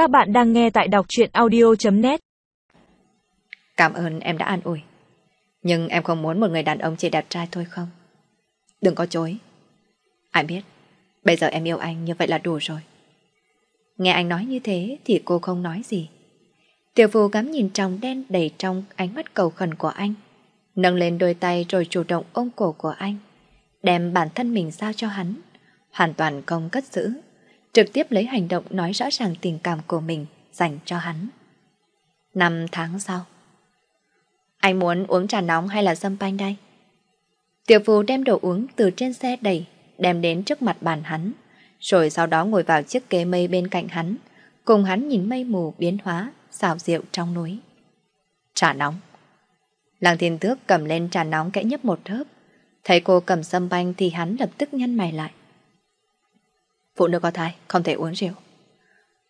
Các bạn đang nghe tại đọc truyện audio.net Cảm ơn em đã an ủi. Nhưng em không muốn một người đàn ông chỉ đẹp trai thôi không? Đừng có chối. Anh biết, bây giờ em yêu anh như vậy là đủ rồi. Nghe anh nói như thế thì cô không nói gì. Tiểu phù ngắm nhìn tròng đen đầy trong ánh mắt cầu khẩn của anh. Nâng lên đôi tay rồi chủ động ôm cổ của anh. Đem bản thân mình giao cho hắn. Hoàn toàn không cất giữ. Trực tiếp lấy hành động nói rõ ràng tình cảm của mình dành cho hắn. Năm tháng sau. Anh muốn uống trà nóng hay là sâm panh đây? Tiểu phù đem đồ uống từ trên xe đẩy, đem đến trước mặt bàn hắn, rồi sau đó ngồi vào chiếc ghế mây bên cạnh hắn, cùng hắn nhìn mây mù biến hóa, xào rượu trong núi. Trà nóng. Làng thiên tước cầm lên trà nóng kẽ nhấp một hớp, thấy cô cầm sâm panh thì hắn lập tức nhăn mày lại. Phụ nữ có thai, không thể uống rượu.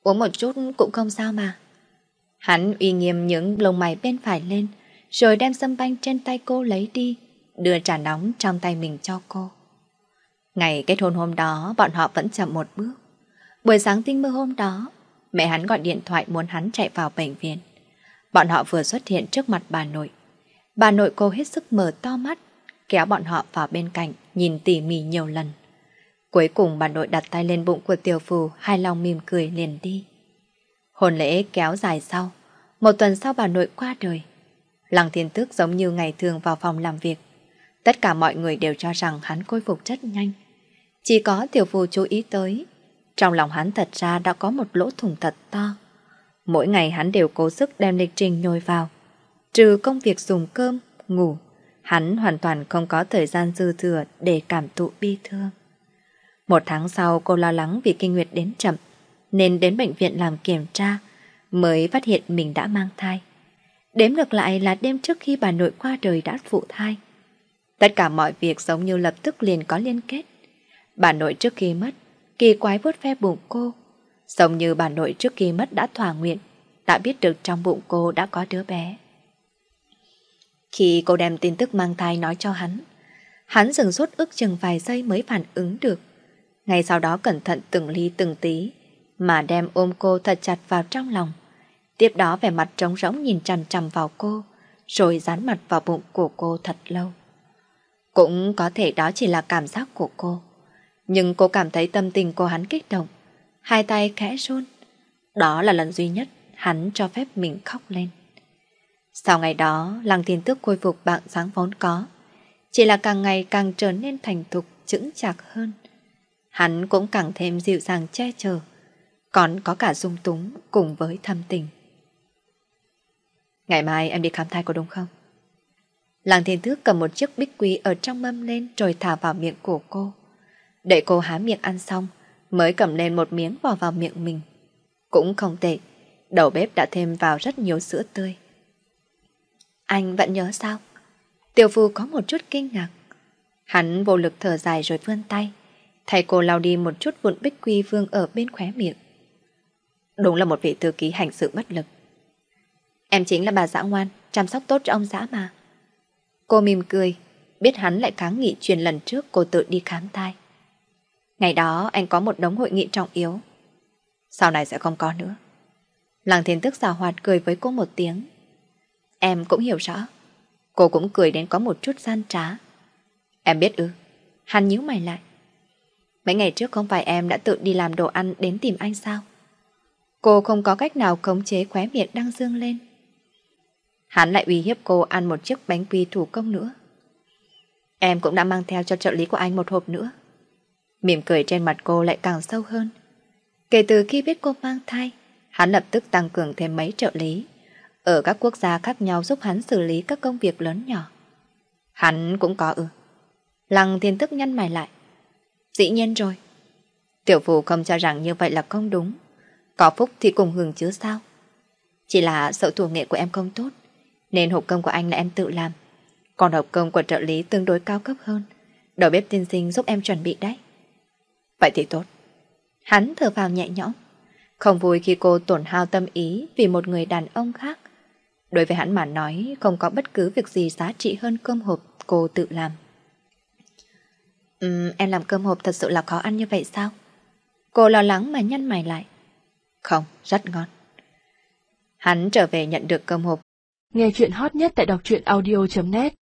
Uống một chút cũng không sao mà. Hắn uy nghiêm những lông mày bên phải lên, rồi đem sâm banh trên tay cô lấy đi, đưa trà nóng trong tay mình cho cô. Ngày kết hôn hôm đó, bọn họ vẫn chậm một bước. Buổi sáng tinh mơ hôm đó, mẹ hắn gọi điện thoại muốn hắn chạy vào bệnh viện. Bọn họ vừa xuất hiện trước mặt bà nội. Bà nội cô hết sức mở to mắt, kéo bọn họ vào bên cạnh, nhìn tỉ mỉ nhiều lần. Cuối cùng bà nội đặt tay lên bụng của tiểu phù, hai lòng mỉm cười liền đi. Hồn lễ kéo dài sau, một tuần sau bà nội qua đời. Lăng thiên tước giống như ngày thường vào phòng làm việc. Tất cả mọi người đều cho rằng hắn khôi phục rất nhanh. Chỉ có tiểu phù chú ý tới. Trong lòng hắn thật ra đã có một lỗ thủng thật to. Mỗi ngày hắn đều cố sức đem lịch trình nhồi vào. Trừ công việc dùng cơm, ngủ, hắn hoàn toàn không có thời gian dư thừa để cảm thụ bi thương. Một tháng sau cô lo lắng vì kinh nguyệt đến chậm, nên đến bệnh viện làm kiểm tra, mới phát hiện mình đã mang thai. Đếm ngược lại là đêm trước khi bà nội qua đời đã phụ thai. Tất cả mọi việc giống như lập tức liền có liên kết. Bà nội trước khi mất, kỳ quái vuốt ve bụng cô. Giống như bà nội trước khi mất đã thỏa nguyện, đã biết được trong bụng cô đã có đứa bé. Khi cô đem tin tức mang thai nói cho hắn, hắn dừng suốt ước chừng vài giây mới phản ứng được. Ngay sau đó cẩn thận từng ly từng tí, mà đem ôm cô thật chặt vào trong lòng. Tiếp đó vẻ mặt trống rỗng nhìn chằm chằm vào cô, rồi dán mặt vào bụng của cô thật lâu. Cũng có thể đó chỉ là cảm giác của cô. Nhưng cô cảm thấy tâm tình của hắn kích động. Hai tay khẽ run. Đó là lần duy nhất hắn cho phép mình khóc lên. Sau ngày đó, lăng thiên tước khôi phục bạn dáng vốn có. Chỉ là càng ngày càng trở nên thành thục, chững chạc hơn. Hắn cũng càng thêm dịu dàng che chở. Còn có cả dung túng cùng với thâm tình. Ngày mai em đi khám thai có đúng không? Làng thiên thước cầm một chiếc bích quý ở trong mâm lên rồi thả vào miệng của cô. Đợi cô há miệng ăn xong, mới cầm lên một miếng bỏ vào miệng mình. Cũng không tệ, đầu bếp đã thêm vào rất nhiều sữa tươi. Anh vẫn nhớ sao? Tiểu phu có một chút kinh ngạc. Hắn vô lực thở dài rồi vươn tay. Thầy cô lau đi một chút vụn bích quy vương ở bên khóe miệng. Đúng là một vị thư ký hành sự bất lực. Em chính là bà dã ngoan, chăm sóc tốt cho ông dã mà. Cô mỉm cười, biết hắn lại kháng nghị truyền lần trước cô tự đi khám thai. Ngày đó anh có một đống hội nghị trọng yếu. Sau này sẽ không có nữa. Làng thiên tức xào hoạt cười với cô một tiếng. Em cũng hiểu rõ. Cô cũng cười đến có một chút gian trá. Em biết ư. Hắn nhíu mày lại. Mấy ngày trước không phải em đã tự đi làm đồ ăn đến tìm anh sao? Cô không có cách nào khống chế khóe miệng đang dương lên. Hắn lại uy hiếp cô ăn một chiếc bánh quy thủ công nữa. Em cũng đã mang theo cho trợ lý của anh một hộp nữa. Mỉm cười trên mặt cô lại càng sâu hơn. Kể từ khi biết cô mang thai, hắn lập tức tăng cường thêm mấy trợ lý. Ở các quốc gia khác nhau giúp hắn xử lý các công việc lớn nhỏ. Hắn cũng có ư. Lăng thiên tức nhăn mày lại. Dĩ nhiên rồi. Tiểu phù không cho rằng như vậy là không đúng. Có phúc thì cùng hưởng chứ sao. Chỉ là sợ thủ nghệ của em không tốt, nên hộp cơm của anh là em tự làm. Còn hộp cơm của trợ lý tương đối cao cấp hơn. Đầu bếp tiên sinh giúp em chuẩn bị đấy. Vậy thì tốt. Hắn thở vào nhẹ nhõm. Không vui khi cô tổn hao tâm ý vì một người đàn ông khác. Đối với hắn mà nói không có bất cứ việc gì giá trị hơn cơm hộp cô tự làm. Um, em làm cơm hộp thật sự là khó ăn như vậy sao? Cô lo lắng mà nhăn mày lại. Không, rất ngon. Hắn trở về nhận được cơm hộp. Nghe chuyện hot nhất tại đọc truyện audio.net